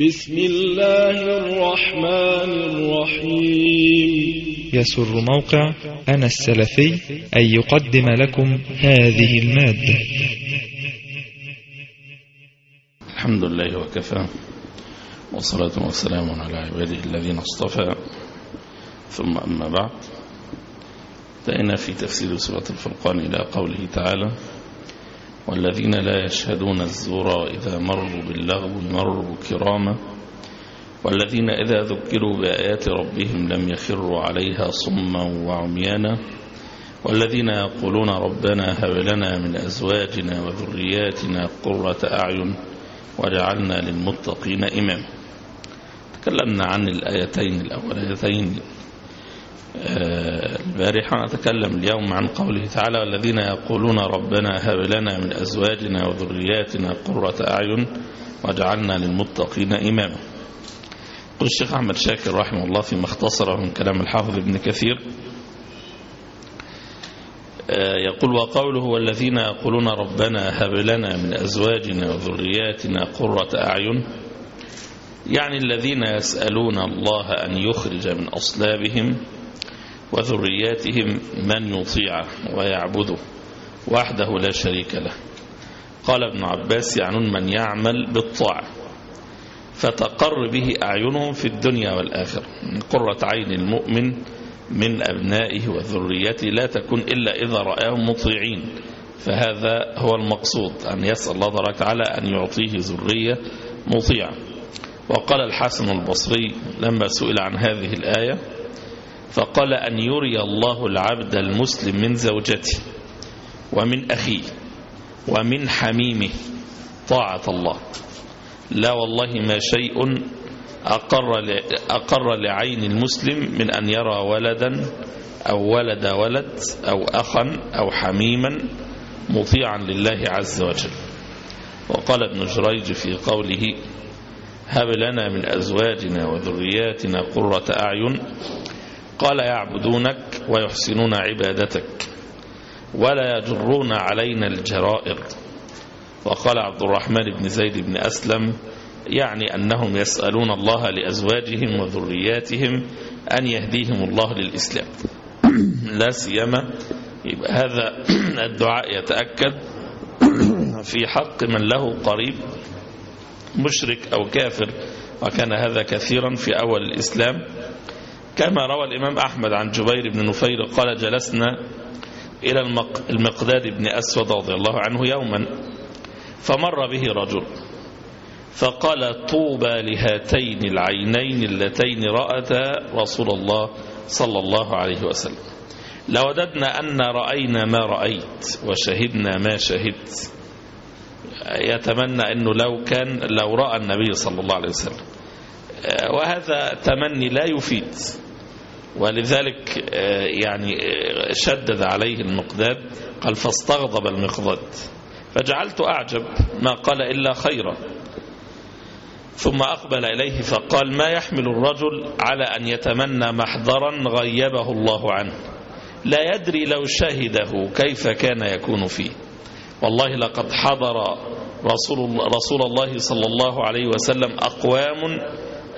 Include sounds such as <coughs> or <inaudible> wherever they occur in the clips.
بسم الله الرحمن الرحيم. يسر موقع أنا السلفي أن يقدم لكم هذه المادة. الحمد لله وكفى والصلاة والسلام على عباده الذين اصطفى. ثم أما بعد انتهينا في تفسير سورة الفرقان إلى قوله تعالى والذين لا يشهدون الزور إذا مروا باللغو مروا كراما والذين إذا ذكروا بآيات ربهم لم يخروا عليها صما وعميانا والذين يقولون ربنا هب لنا من أزواجنا وذرياتنا قرة أعين وجعلنا للمتقين إماما. تكلمنا عن الآيتين الأوليتين. البارحة نتكلم اليوم عن قوله تعالى والذين يقولون ربنا هب لنا من أزواجنا وذرياتنا قرة أعين وجعلنا للمتقين إماما. قل الشيخ أحمد شاكر رحمه الله فيما اختصره من كلام الحافظ ابن كثير. يقول وقوله والذين يقولون ربنا هب لنا من أزواجنا وذرياتنا قرة أعين يعني الذين يسألون الله أن يخرج من أصلابهم وذرياتهم من يطيعه ويعبده وحده لا شريك له. قال ابن عباس يعنون من يعمل بالطاعة فتقر به أعينهم في الدنيا والآخرة. قرة عين المؤمن من أبنائه وذريته لا تكون إلا إذا رآهم مطيعين. فهذا هو المقصود أن يسأل الله تبارك وتعالى أن يعطيه ذرية مطيعة. وقال الحسن البصري لما سئل عن هذه الآية فقال أن يري الله العبد المسلم من زوجته ومن أخيه ومن حميمه. طاعة الله. لا والله ما شيء أقر, أقر لعين المسلم من أن يرى ولدا أو ولد ولد أو أخا أو حميما مطيعا لله عز وجل. وقال ابن جريج في قوله هب لنا من أزواجنا وذرياتنا قرة أعين قال يعبدونك ويحسنون عبادتك ولا يجرون علينا الجرائر. وقال عبد الرحمن بن زيد بن أسلم يعني أنهم يسألون الله لأزواجهم وذرياتهم أن يهديهم الله للإسلام. <clears throat> لا سيما يبقى هذا <clears throat> الدعاء يتأكد <clears throat> في حق من له قريب مشرك أو كافر وكان هذا كثيرا في أول الإسلام. كما روى الإمام أحمد عن جبير بن نفير قال جلسنا إلى المقداد بن أسود رضي الله عنه يوما فمر به رجل فقال طوبى لهاتين العينين اللتين رأتا رسول الله صلى الله عليه وسلم. لوددنا أن رأينا ما رأيت وشهدنا ما شهدت. يتمنى أنه لو كان لو رأى النبي صلى الله عليه وسلم. وهذا تمني لا يفيد. ولذلك يعني شدد عليه المقداد قال فاستغضب المقداد. فجعلت أعجب ما قال إلا خيرا. ثم أقبل إليه فقال ما يحمل الرجل على أن يتمنى محضرا غيبه الله عنه؟ لا يدري لو شهده كيف كان يكون فيه. والله لقد حضر رسول, رسول الله صلى الله عليه وسلم أقوام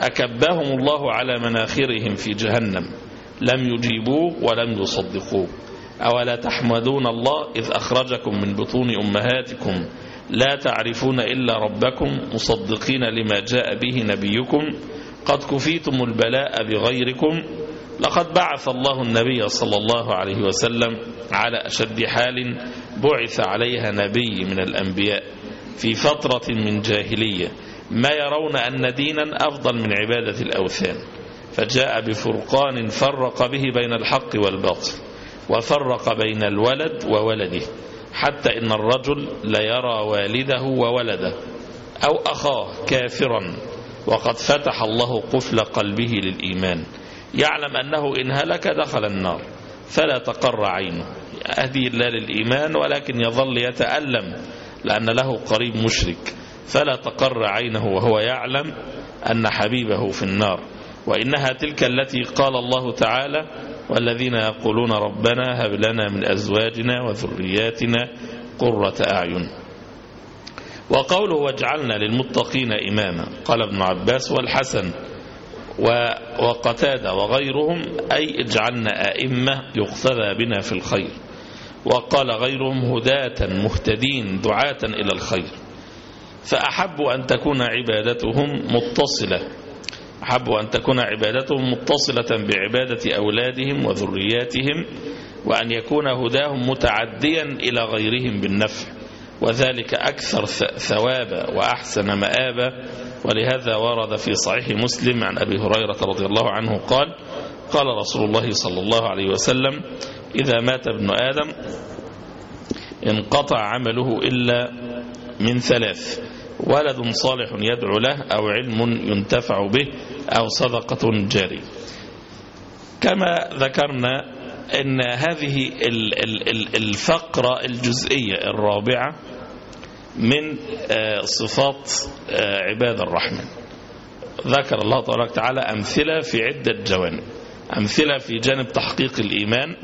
أكبهم الله على مناخرهم في جهنم. لم يجيبوه ولم يصدقوه. أولا تحمدون الله إذ أخرجكم من بطون أمهاتكم. لا تعرفون إلا ربكم مصدقين لما جاء به نبيكم. قد كفيتم البلاء بغيركم. لقد بعث الله النبي صلى الله عليه وسلم على أشد حال بعث عليها نبي من الأنبياء في فترة من جاهلية. ما يرون أن دينا أفضل من عبادة الأوثان. فجاء بفرقان فرق به بين الحق والباطل وفرق بين الولد وولده حتى إن الرجل ليرى والده وولده أو أخاه كافرا وقد فتح الله قفل قلبه للإيمان. يعلم أنه إن هلك دخل النار فلا تقر عينه. أهدي الله للإيمان ولكن يظل يتألم لأن له قريب مشرك. فلا تقر عينه وهو يعلم أن حبيبه في النار. وإنها تلك التي قال الله تعالى والذين يقولون ربنا هب لنا من أزواجنا وذرياتنا قرة أعين. وقوله واجعلنا للمتقين إماما. قال ابن عباس والحسن وقتادة وغيرهم أي اجعلنا أئمة يقتدى بنا في الخير. وقال غيرهم هداة مهتدين دعاة إلى الخير. فأحب أن تكون عبادتهم متصلة. أحب أن تكون عبادتهم متصلة بعبادة أولادهم وذرياتهم وأن يكون هداهم متعديا إلى غيرهم بالنفع وذلك أكثر ثوابا وأحسن مآبا. ولهذا ورد في صحيح مسلم عن أبي هريرة رضي الله عنه قال قال رسول الله صلى الله عليه وسلم إذا مات ابن آدم انقطع عمله إلا من ثلاث. ولد صالح يدعو له أو علم ينتفع به أو صدقة جارية. كما ذكرنا أن هذه الفقرة الجزئية الرابعة من صفات عباد الرحمن. ذكر الله تبارك وتعالى أمثلة في عدة جوانب. أمثلة في جانب تحقيق الإيمان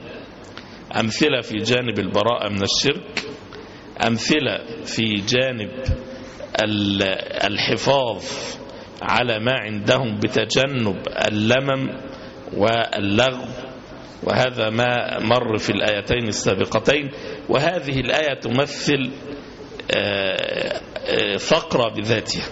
أمثلة في جانب البراءة من الشرك أمثلة في جانب الحفاظ على ما عندهم بتجنب اللمم واللغو وهذا ما مر في الآيتين السابقتين. وهذه الآية تمثل فقرة بذاتها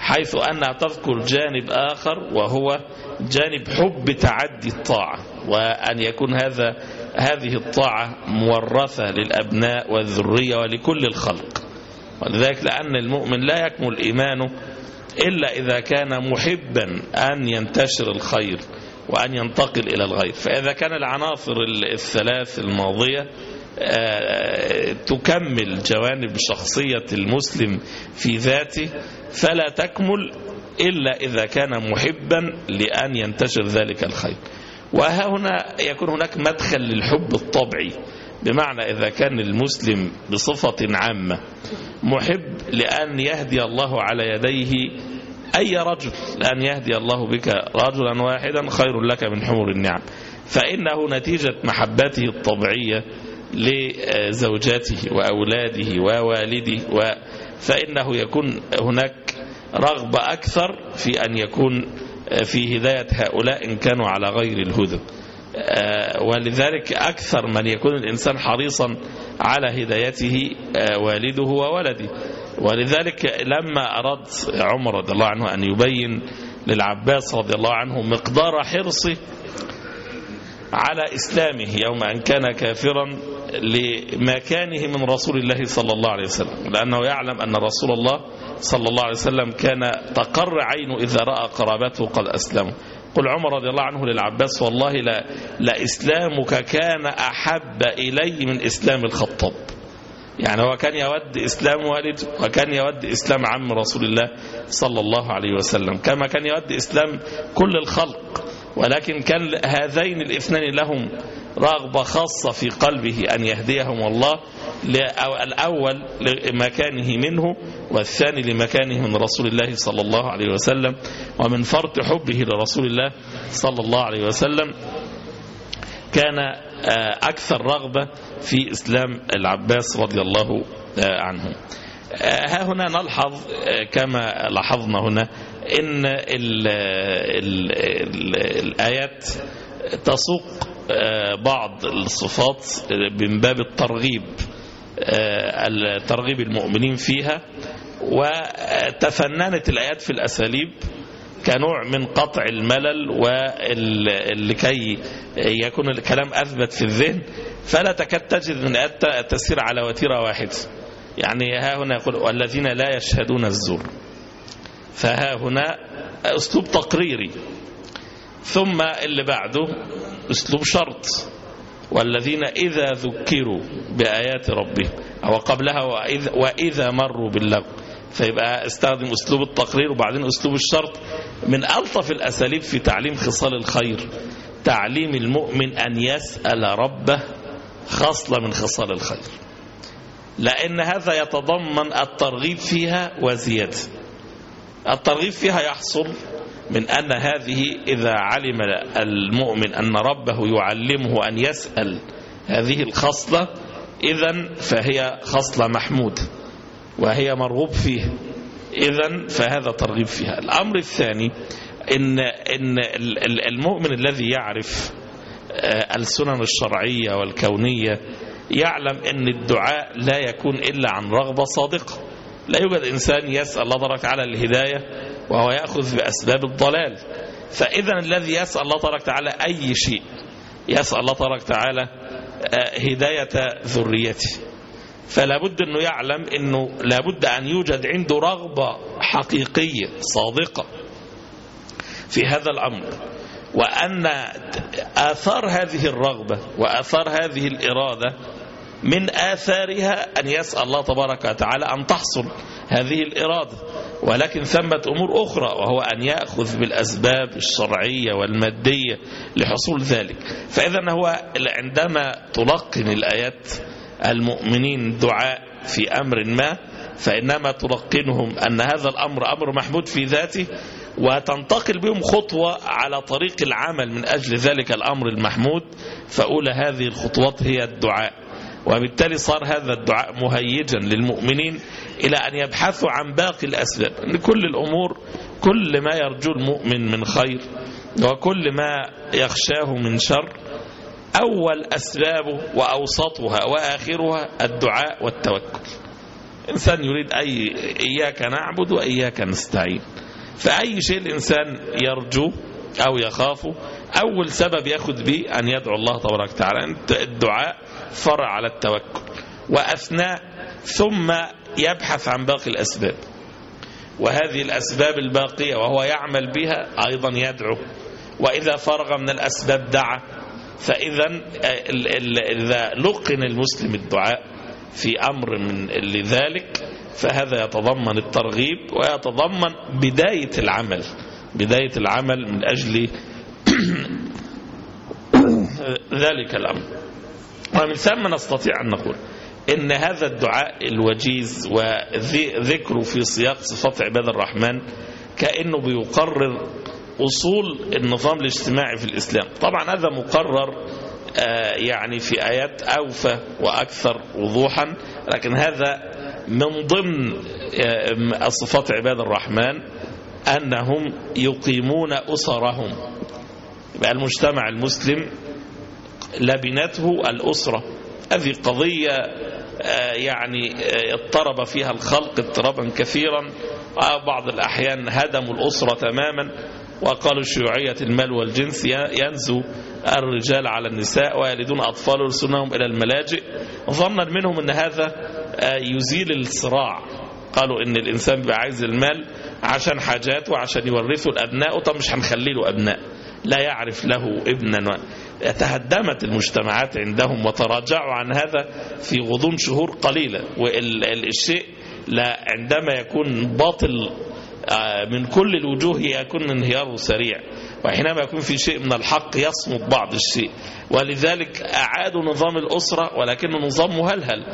حيث أنها تذكر جانب آخر وهو جانب حب تعدي الطاعة وأن يكون هذا هذه الطاعة مورثة للأبناء والذرية ولكل الخلق. ولذلك لأن المؤمن لا يكمل إيمانه إلا إذا كان محبا أن ينتشر الخير وأن ينتقل إلى الغير. فإذا كان العناصر الثلاث الماضية تكمل جوانب شخصية المسلم في ذاته فلا تكمل إلا إذا كان محبا لأن ينتشر ذلك الخير. وها هنا يكون هناك مدخل للحب الطبعي بمعنى إذا كان المسلم بصفة عامة محب لأن يهدي الله على يديه أي رجل لأن يهدي الله بك رجلا واحدا خير لك من حمر النعم. فإنه نتيجة محبته الطبيعية لزوجاته وأولاده ووالده فإنه يكون هناك رغبة أكثر في أن يكون في هداية هؤلاء إن كانوا على غير الهدى. ولذلك أكثر من يكون الإنسان حريصا على هدايته والده وولده. ولذلك لما أراد عمر رضي الله عنه أن يبين للعباس رضي الله عنه مقدار حرصه على إسلامه يوم أن كان كافرا لمكانه من رسول الله صلى الله عليه وسلم. لأنه يعلم أن رسول الله صلى الله عليه وسلم كان تقر عينه إذا رأى قرابته قد أسلموا. قل عمر رضي الله عنه للعباس والله لا لإسلامك كان أحب إلي من إسلام الخطاب. يعني هو كان يود إسلام والده وكان يود إسلام عم رسول الله صلى الله عليه وسلم كما كان يود إسلام كل الخلق. ولكن كان هذين الاثنين لهم رغبة خاصة في قلبه أن يهديهم الله الأول لمكانه منه والثاني لمكانه من رسول الله صلى الله عليه وسلم ومن فرط حبه لرسول الله صلى الله عليه وسلم كان أكثر رغبة في إسلام العباس رضي الله عنه. ها هنا نلحظ كما لاحظنا هنا إن ال ال ال الآيات تسوق بعض الصفات من باب الترغيب ترغيب المؤمنين فيها. وتفننت الآيات في الأساليب كنوع من قطع الملل ولكي يكون الكلام أثبت في الذهن. فلا تكاد تجد من تسير على وتيرة واحدة يعني ها هنا يقول والذين لا يشهدون الزور. فها هنا أسلوب تقريري. ثم اللي بعده أسلوب شرط. والذين إذا ذكروا بآيات ربهم أو قبلها وإذا, وإذا مروا باللغو. فيبقى استخدم أسلوب التقرير وبعدين أسلوب الشرط من ألطف الأساليب في تعليم خصال الخير. تعليم المؤمن أن يسأل ربه خصلة من خصال الخير. لأن هذا يتضمن الترغيب فيها وزيادة. الترغيب فيها يحصل من أن هذه إذا علم المؤمن أن ربه يعلمه أن يسأل هذه الخصلة إذا فهي خصلة محمودة وهي مرغوب فيها إذا فهذا ترغيب فيها. الأمر الثاني إن, إن المؤمن الذي يعرف السنن الشرعية والكونية يعلم أن الدعاء لا يكون إلا عن رغبة صادقة. لا يوجد إنسان يسأل الله تبارك على الهداية وهو يأخذ بأسباب الضلال. فإذا الذي يسأل الله تبارك تعالى أي شيء يسأل الله تبارك تعالى هداية ذريته. فلا بد أنه يعلم أنه لابد أن يوجد عنده رغبة حقيقية صادقة في هذا الأمر. وأن آثار هذه الرغبة وآثار هذه الإرادة من آثارها أن يسأل الله تبارك وتعالى أن تحصل هذه الإرادة. ولكن ثمة أمور أخرى وهو أن يأخذ بالأسباب الشرعية والمادية لحصول ذلك. فإذا هو عندما تلقن الآيات المؤمنين دعاء في أمر ما فإنما تلقنهم أن هذا الأمر أمر محمود في ذاته وتنتقل بهم خطوة على طريق العمل من أجل ذلك الأمر المحمود. فأولى هذه الخطوات هي الدعاء. وبالتالي صار هذا الدعاء مهيجا للمؤمنين إلى أن يبحثوا عن باقي الأسباب. أن كل الأمور كل ما يرجو المؤمن من خير وكل ما يخشاه من شر أول أسبابه وأوسطها وآخرها الدعاء والتوكل. إنسان يريد أي إياك نعبد وإياك نستعين. فأي شيء الإنسان يرجو أو يخاف أول سبب يأخذ به أن يدعو الله تبارك وتعالى الدعاء فرع على التوكل وأثناء ثم يبحث عن باقي الأسباب. وهذه الأسباب الباقية وهو يعمل بها أيضا يدعو. وإذا فرغ من الأسباب دعا. فإذا إذا لقن المسلم الدعاء في أمر من لذلك فهذا يتضمن الترغيب ويتضمن بداية العمل. بداية العمل من أجل <coughs> ذلك الأمر. ومن ثم نستطيع أن نقول إن هذا الدعاء الوجيز وذكره في سياق صفات عباد الرحمن كأنه بيقرر أصول النظام الاجتماعي في الإسلام. طبعا هذا مقرر يعني في آيات أوفى وأكثر وضوحا لكن هذا من ضمن صفات عباد الرحمن أنهم يقيمون أسرهم. يبقى المجتمع المسلم لبنته الأسرة. هذه قضية يعني اضطرب فيها الخلق اضطرابا كثيرا. بعض الأحيان هدموا الأسرة تماما. وقالوا شيوعية المال والجنس ينزو الرجال على النساء ويلدون أطفال يرسلونهم إلى الملاجئ. ظنا منهم أن هذا يزيل الصراع. قالوا إن الإنسان بيبقى عايز المال عشان حاجاته وعشان يورثه لابنائه طب مش هنخلي له أبناء. لا يعرف له ابنا تهدمت المجتمعات عندهم وتراجعوا عن هذا في غضون شهور قليلة. والشيء لا عندما يكون باطل من كل الوجوه يكون انهياره سريع. وحينما يكون في شيء من الحق يصمت بعض الشيء. ولذلك أعادوا نظام الأسرة ولكنه نظام مهلهل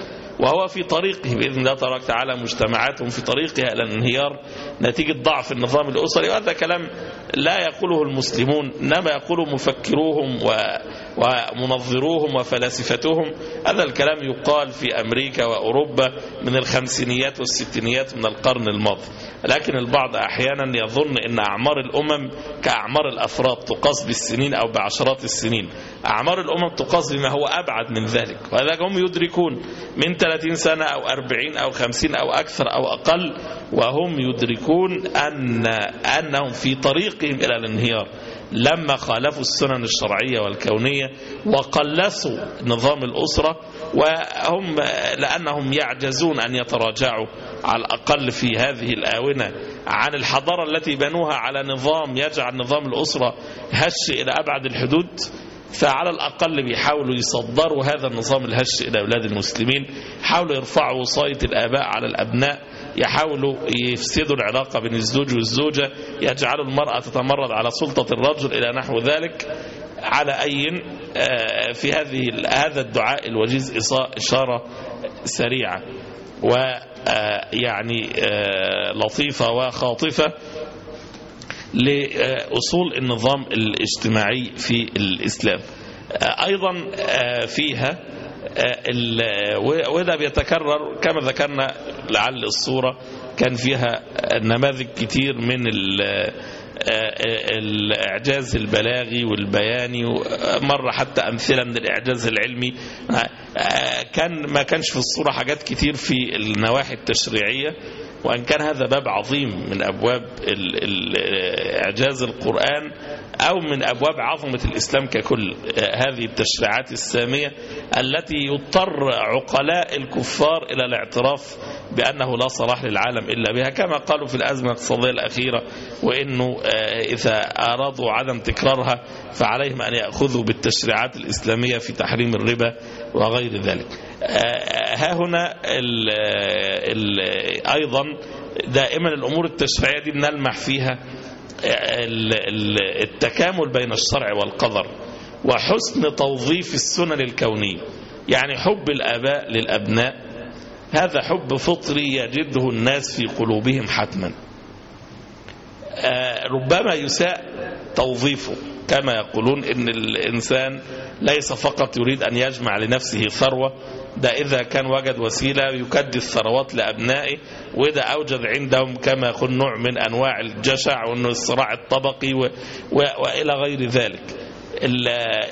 وهو في طريقه بإذن الله تبارك تعالى مجتمعاتهم في طريقها إلى الانهيار نتيجة ضعف النظام الأسري وهذا كلام لا يقوله المسلمون إنما يقوله مفكروهم ومنظروهم وفلاسفتهم. هذا الكلام يقال في أمريكا وأوروبا من الخمسينيات والستينيات من القرن الماضي. لكن البعض أحيانا يظن أن أعمار الأمم كأعمار الأفراد تقاس بالسنين أو بعشرات السنين. أعمار الأمم تقاس بما هو أبعد من ذلك ولذلك هم يدركون من 30 سنة أو 40 أو 50 أو أكثر أو أقل وهم يدركون أن أنهم في طريقهم إلى الانهيار. لما خالفوا السنن الشرعية والكونية وقلسوا نظام الأسرة وهم لأنهم يعجزون أن يتراجعوا على الأقل في هذه الآونة عن الحضارة التي بنوها على نظام يجعل نظام الأسرة هش إلى أبعد الحدود. فعلى الأقل بيحاولوا يصدروا هذا النظام الهش إلى أولاد المسلمين حاولوا يرفعوا وصاية الآباء على الأبناء يحاولوا يفسدوا العلاقة بين الزوج والزوجة يجعلوا المرأة تتمرد على سلطة الرجل إلى نحو ذلك على أي في هذه هذا الدعاء الوجيز إشارة سريعة. ويعني لطيفة وخاطفة لأصول النظام الاجتماعي في الإسلام. أيضا فيها وده بيتكرر كما ذكرنا لعل الصورة كان فيها نماذج كتير من الإعجاز البلاغي والبياني مرة حتى أمثلة من الإعجاز العلمي. كان ما كانش في الصورة حاجات كتير في النواحي التشريعية. وأن كان هذا باب عظيم من أبواب إعجاز القرآن أو من أبواب عظمة الإسلام ككل. هذه التشريعات السامية التي يضطر عقلاء الكفار إلى الاعتراف بأنه لا صلاح للعالم إلا بها كما قالوا في الأزمة الاقتصادية الأخيرة وإنه إذا أرادوا عدم تكرارها فعليهم أن يأخذوا بالتشريعات الإسلامية في تحريم الربا وغير ذلك. ها هنا ال ال أيضا دائما الأمور التشريعية دي بنلمح فيها التكامل بين الشرع والقدر وحسن توظيف السنن الكونية. يعني حب الآباء للأبناء هذا حب فطري يجده الناس في قلوبهم حتما. ربما يساء توظيفه كما يقولون إن الإنسان ليس فقط يريد أن يجمع لنفسه ثروة ده إذا كان وجد وسيلة يكدي الثروات لأبنائه وده أوجد عندهم كما يقول نوع من أنواع الجشع وإنه الصراع الطبقي و... و... وإلى غير ذلك.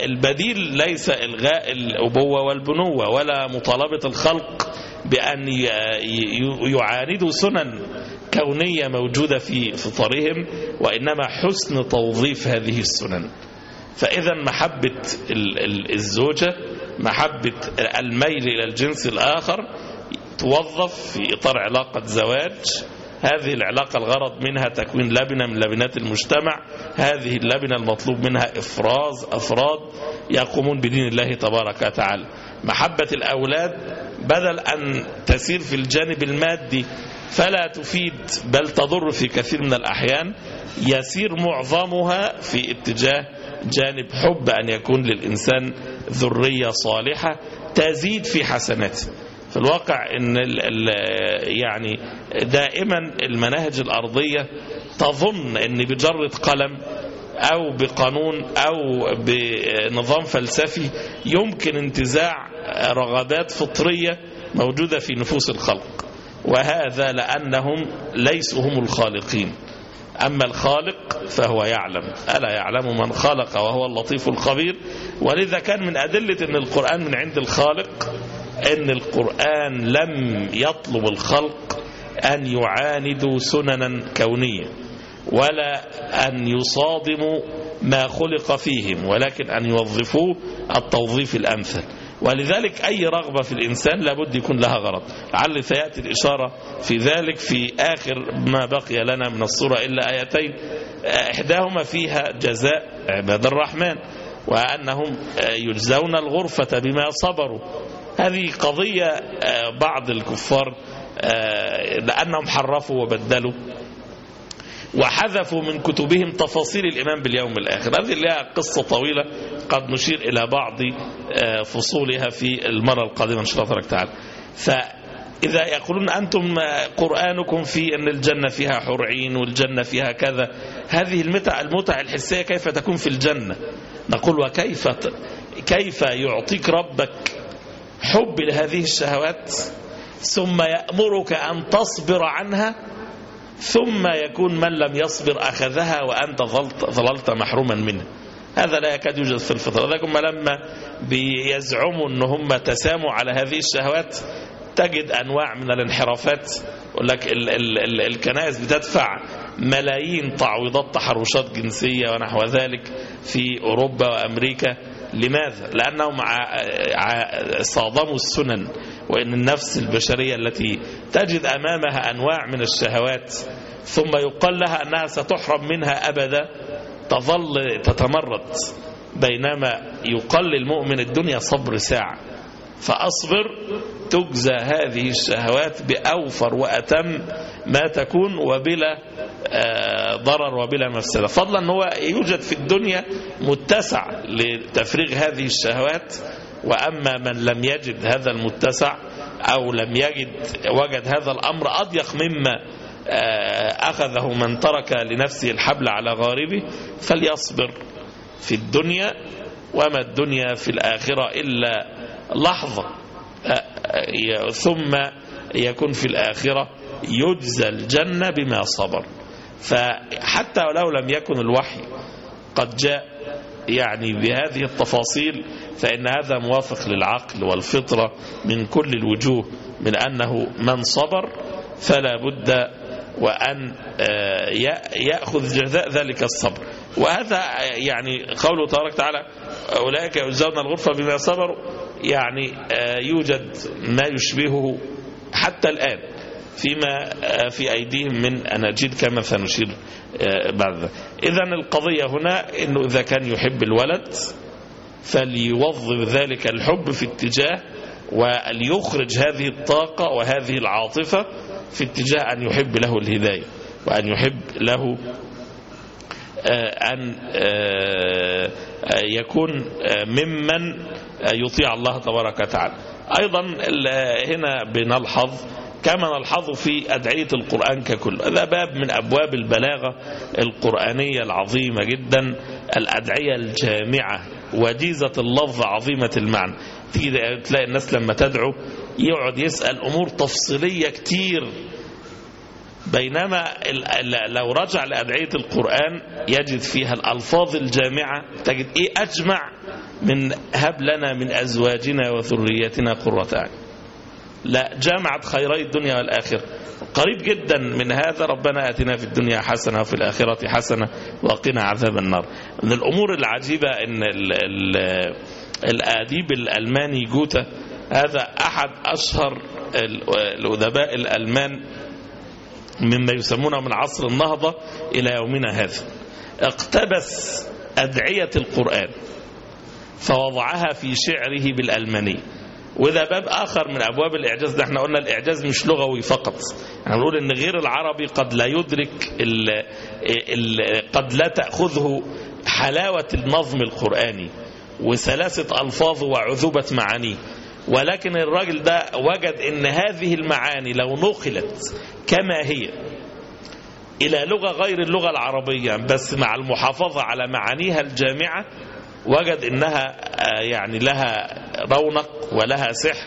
البديل ليس إلغاء الأبوة والبنوة ولا مطالبة الخلق بأن يعاندوا سنن كونية موجودة في فطرهم وإنما حسن توظيف هذه السنن. فإذا محبة الزوجة محبة الميل إلى الجنس الآخر توظف في إطار علاقة زواج. هذه العلاقة الغرض منها تكوين لبنة من لبنات المجتمع. هذه اللبنة المطلوب منها إفراز أفراد يقومون بدين الله تبارك وتعالى. محبة الأولاد بدل أن تسير في الجانب المادي فلا تفيد بل تضر في كثير من الأحيان. يسير معظمها في اتجاه جانب حب أن يكون للإنسان ذرية صالحة تزيد في حسناته. في الواقع إن يعني دائما المناهج الأرضية تظن إن بجرة قلم أو بقانون أو بنظام فلسفي يمكن انتزاع رغبات فطرية موجودة في نفوس الخلق وهذا لأنهم ليسوا هم الخالقين. أما الخالق فهو يعلم. ألا يعلم من خلق وهو اللطيف الخبير؟ ولذا كان من أدلة أن القرآن من عند الخالق أن القرآن لم يطلب الخلق أن يعاندوا سننا كونية ولا أن يصادموا ما خلق فيهم ولكن أن يوظفوه التوظيف الأمثل. ولذلك أي رغبة في الإنسان لابد يكون لها غرض. لعل سيأتي الإشارة في ذلك في آخر ما بقي لنا من الصورة إلا آيتين. إحداهما فيها جزاء عباد الرحمن وأنهم يجزون الغرفة بما صبروا. هذه قضية بعض الكفار لأنهم حرفوا وبدلوا. وحذفوا من كتبهم تفاصيل الإيمان باليوم الآخر. هذه لها قصة طويلة قد نشير إلى بعض فصولها في المرة القادمة إن شاء الله تبارك تعالى فإذا يقولون أنتم قرآنكم في أن الجنة فيها حرعين والجنة فيها كذا هذه المتع المتع الحسية كيف تكون في الجنة؟ نقول وكيف كيف يعطيك ربك حب لهذه الشهوات ثم يأمرك أن تصبر عنها ثم يكون من لم يصبر أخذها وأنت ظللت محروما منها هذا لا يكاد يوجد في الفطرة لكن لما بيزعموا أن هم تساموا على هذه الشهوات تجد أنواع من الانحرافات. يقول لك ال ال ال الكنائس بتدفع ملايين تعويضات تحرشات جنسية ونحو ذلك في أوروبا وأمريكا. لماذا؟ لأنهم صادموا السنن وإن النفس البشرية التي تجد أمامها أنواع من الشهوات ثم يقال لها أنها ستحرم منها أبدا تظل تتمرد بينما يقال للمؤمن الدنيا صبر ساعة فأصبر تجزى هذه الشهوات بأوفر وأتم ما تكون وبلا ضرر وبلا مفسدة. فضلا أنه يوجد في الدنيا متسع لتفريغ هذه الشهوات وأما من لم يجد هذا المتسع أو لم يجد وجد هذا الأمر أضيق مما أخذه من ترك لنفسه الحبل على غاربه فليصبر في الدنيا وما الدنيا في الآخرة إلا لحظة ثم ليكون في الآخرة يجزى الجنة بما صبر. فحتى ولو لم يكن الوحي قد جاء يعني بهذه التفاصيل فإن هذا موافق للعقل والفطرة من كل الوجوه من أنه من صبر فلا بد وأن يأخذ جزاء ذلك الصبر. وهذا يعني قوله تبارك وتعالى أولئك يجزون الغرفة بما صبروا. يعني يوجد ما يشبهه حتى الآن فيما في أيديهم من أناجيل كما سنشير بعد ذلك. إذا القضية هنا أنه إذا كان يحب الولد فليوظف ذلك الحب في اتجاه وليخرج هذه الطاقة وهذه العاطفة في اتجاه أن يحب له الهداية وأن يحب له أن يكون ممن يطيع الله تبارك وتعالى. أيضا هنا بنلحظ كما نلحظ في أدعية القرآن ككل. هذا باب من أبواب البلاغة القرآنية العظيمة جدا الأدعية الجامعة وديزة اللفظ عظيمة المعنى. تلاقي الناس لما تدعو يقعد يسأل أمور تفصيلية كتير. بينما لو رجع لأدعية القرآن يجد فيها الألفاظ الجامعة تجد إيه أجمع من هب لنا من أزواجنا وذريتنا قرة أعين. لا جامعة خيري الدنيا والآخرة. قريب جدا من هذا ربنا آتنا في الدنيا حسنة وفي الآخرة حسنة وقنا عذاب النار. من الأمور العجيبة أن ال ال الأديب الألماني جوتا هذا أحد أشهر الأدباء الألمان مما يسمونه من عصر النهضة إلى يومنا هذا. اقتبس أدعية القرآن فوضعها في شعره بالألمانية وده باب آخر من أبواب الإعجاز ده إحنا قلنا الإعجاز مش لغوي فقط. إحنا بنقول إن غير العربي قد لا يدرك ال ال قد لا تأخذه حلاوة النظم القرآني وسلاسة ألفاظه وعذوبة معانيه. ولكن الراجل ده وجد إن هذه المعاني لو نقلت كما هي إلى لغة غير اللغة العربية بس مع المحافظة على معانيها الجامعة وجد إنها يعني لها رونق ولها سحر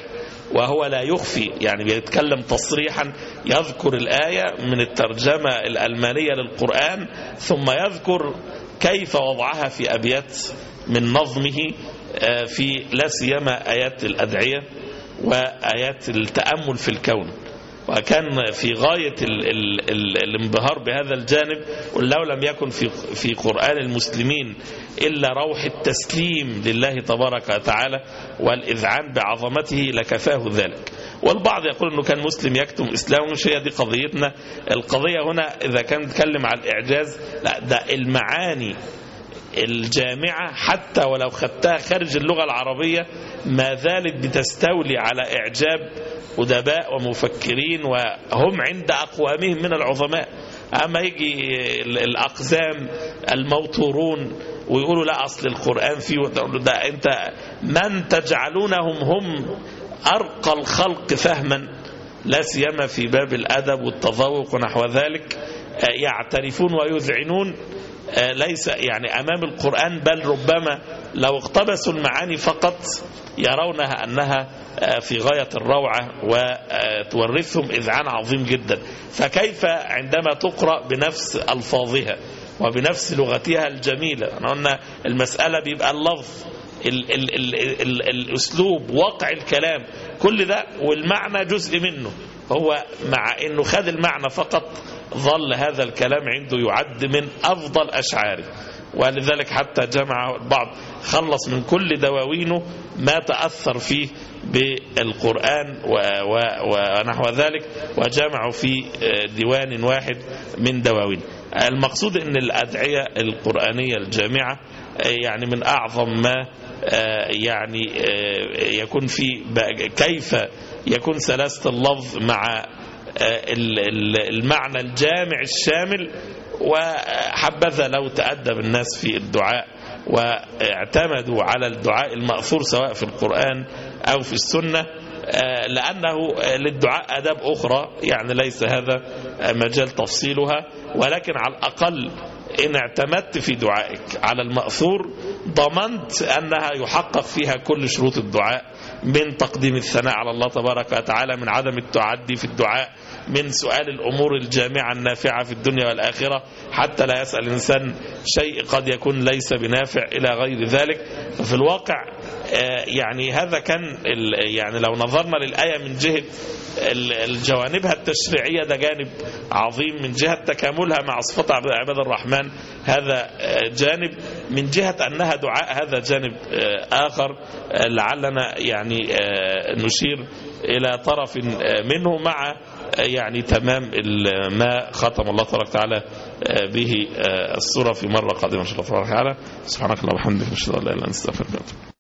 وهو لا يخفي يعني بيتكلم تصريحا يذكر الآية من الترجمة الألمانية للقرآن ثم يذكر كيف وضعها في أبيات من نظمه في لا سيما آيات الأدعية وآيات التأمل في الكون. وكان في غاية ال ال ال الانبهار بهذا الجانب ولو لم يكن في, في قرآن المسلمين إلا روح التسليم لله تبارك وتعالى والإذعان بعظمته لكفاه ذلك. والبعض يقول أنه كان مسلم يكتم إسلامه مش هي دي قضيتنا. القضية هنا إذا كان نتكلم على الإعجاز لا ده المعاني الجامعة حتى ولو خدتها خارج اللغة العربية ما زالت بتستولي على إعجاب أدباء ومفكرين وهم عند أقوامهم من العظماء. أما يجي الأقزام الموتورون ويقولوا لا أصل القرآن فيه ده أنت من تجعلونهم هم أرقى الخلق فهما لا سيما في باب الأدب والتذوق ونحو ذلك يعترفون ويذعنون ليس يعني أمام القرآن بل ربما لو اقتبسوا المعاني فقط يرونها أنها في غاية الروعة وتورثهم إذعان عظيم جدا. فكيف عندما تقرأ بنفس ألفاظها وبنفس لغتها الجميلة؟ أنا قلنا المسألة بيبقى اللفظ. ال ال ال ال الأسلوب واقع الكلام كل ده والمعنى جزء منه. هو مع أنه خد المعنى فقط ظل هذا الكلام عنده يعد من أفضل أشعاره. ولذلك حتى جمع البعض خلص من كل دواوينه ما تأثر فيه بالقرآن ونحو ذلك وجمعوا في ديوان واحد من دواوين. المقصود أن الأدعية القرآنية الجامعة يعني من أعظم ما يعني يكون في كيف يكون سلاسة اللفظ مع المعنى الجامع الشامل وحبذا لو تأدب الناس في الدعاء واعتمدوا على الدعاء المأثور سواء في القرآن أو في السنة لأنه للدعاء أداب أخرى يعني ليس هذا مجال تفصيلها ولكن على الأقل إن اعتمدت في دعائك على المأثور ضمنت أنها يحقق فيها كل شروط الدعاء من تقديم الثناء على الله تبارك وتعالى من عدم التعدي في الدعاء من سؤال الأمور الجامعة النافعة في الدنيا والآخرة حتى لا يسأل الإنسان شيء قد يكون ليس بنافع إلى غير ذلك. ففي الواقع يعني هذا كان يعني لو نظرنا للآية من جهة الجوانبها التشريعية ده جانب عظيم من جهة تكاملها مع صفات عباد الرحمن. هذا جانب من جهة أنها دعاء هذا جانب آخر لعلنا يعني نشير إلى طرف منه مع يعني تمام ما ختم الله تبارك وتعالى به السورة في مرة قادمة إن شاء الله تبارك وتعالى. سبحانك اللهم وبحمدك نشهد أن لا إله إلا أنت نستغفرك